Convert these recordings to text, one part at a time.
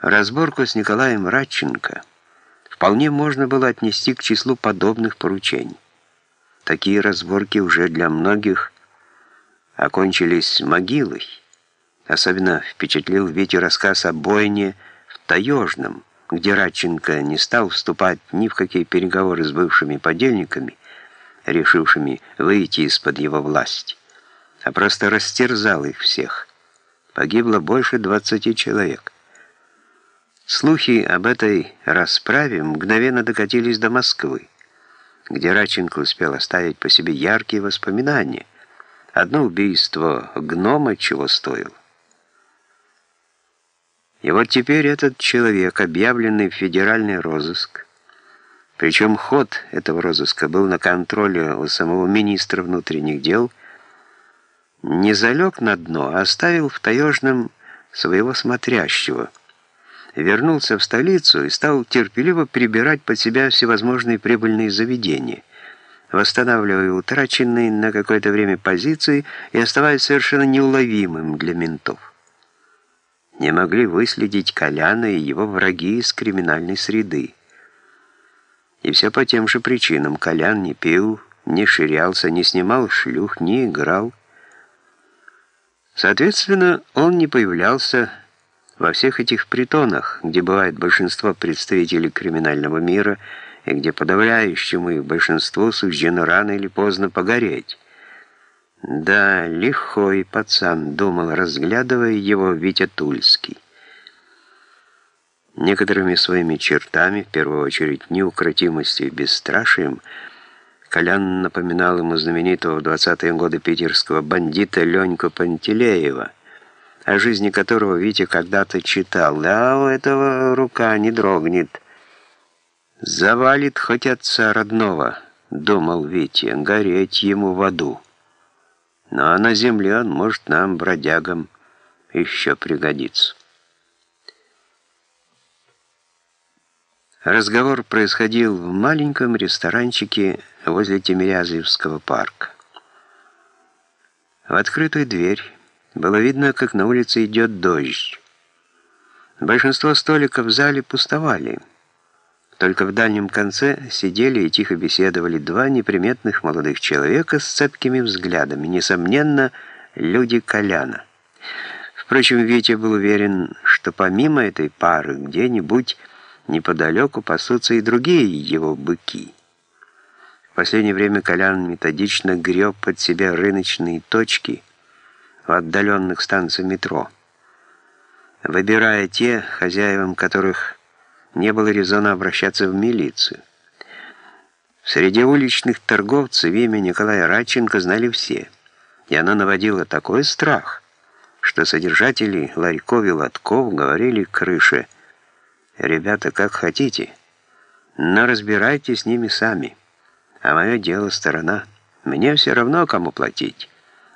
Разборку с Николаем Радченко вполне можно было отнести к числу подобных поручений. Такие разборки уже для многих окончились могилой. Особенно впечатлил Витю рассказ о бойне в Таежном, где Радченко не стал вступать ни в какие переговоры с бывшими подельниками, решившими выйти из-под его власти, а просто растерзал их всех. Погибло больше 20 человек. Слухи об этой расправе мгновенно докатились до Москвы, где Радченко успел оставить по себе яркие воспоминания. Одно убийство гнома чего стоило. И вот теперь этот человек, объявленный в федеральный розыск, причем ход этого розыска был на контроле у самого министра внутренних дел, не залег на дно, а оставил в таежном своего смотрящего – вернулся в столицу и стал терпеливо прибирать под себя всевозможные прибыльные заведения, восстанавливая утраченные на какое-то время позиции и оставаясь совершенно неуловимым для ментов. Не могли выследить Коляна и его враги из криминальной среды. И все по тем же причинам. Колян не пил, не ширялся, не снимал шлюх, не играл. Соответственно, он не появлялся во всех этих притонах, где бывает большинство представителей криминального мира и где подавляющему их большинству суждено рано или поздно погореть. Да, лихой пацан, думал, разглядывая его Витя Тульский. Некоторыми своими чертами, в первую очередь неукротимостью и бесстрашием, Колян напоминал ему знаменитого в 20-е годы питерского бандита Леньку Пантелеева – о жизни которого Витя когда-то читал. Да, у этого рука не дрогнет. «Завалит хоть отца родного», — думал Витя, — «гореть ему в аду. Ну а на земле он, может, нам, бродягам, еще пригодится». Разговор происходил в маленьком ресторанчике возле Тимирязевского парка. В открытую дверь было видно, как на улице идет дождь. Большинство столиков в зале пустовали. Только в дальнем конце сидели и тихо беседовали два неприметных молодых человека с цепкими взглядами, несомненно, люди Коляна. Впрочем, Витя был уверен, что помимо этой пары где-нибудь неподалеку пасутся и другие его быки. В последнее время Колян методично греб под себя рыночные точки – в отдаленных станциях метро, выбирая те, хозяевам которых не было резона обращаться в милицию. Среди уличных торговцев имя Николая Радченко знали все, и оно наводило такой страх, что содержатели ларьков и лотков говорили крыше «Ребята, как хотите, но разбирайтесь с ними сами, а мое дело сторона, мне все равно, кому платить»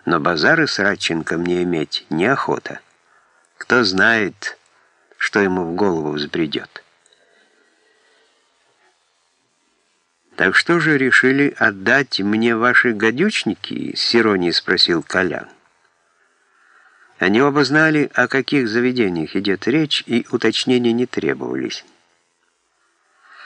но базары с Радченко мне иметь неохота. Кто знает, что ему в голову взбредет. «Так что же решили отдать мне ваши гадючники?» — с иронией спросил Колян. Они оба знали, о каких заведениях идет речь, и уточнения не требовались.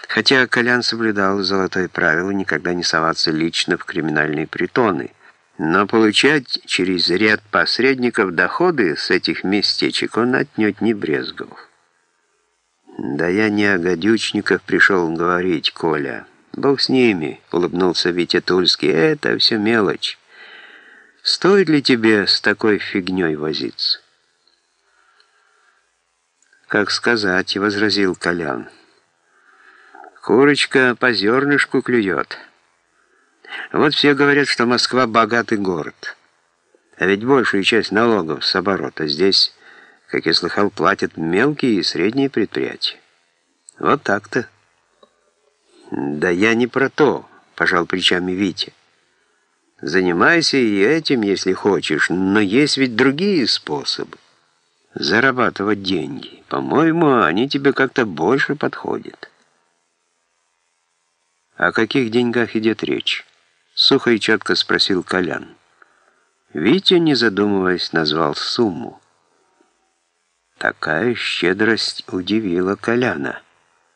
Хотя Колян соблюдал золотое правило никогда не соваться лично в криминальные притоны — но получать через ряд посредников доходы с этих местечек он отнюдь не брезговал. «Да я не о гадючниках пришел говорить, Коля. Бог с ними», — улыбнулся Витя Тульский. «Это все мелочь. Стоит ли тебе с такой фигней возиться?» «Как сказать», — возразил Колян. «Курочка по зернышку клюет». Вот все говорят, что Москва богатый город. А ведь большую часть налогов с оборота здесь, как я слыхал, платят мелкие и средние предприятия. Вот так-то. Да я не про то, пожал плечами Витя. Занимайся и этим, если хочешь, но есть ведь другие способы. Зарабатывать деньги. По-моему, они тебе как-то больше подходят. О каких деньгах идет речь? Сухо и четко спросил Колян. Витя, не задумываясь, назвал сумму. Такая щедрость удивила Коляна.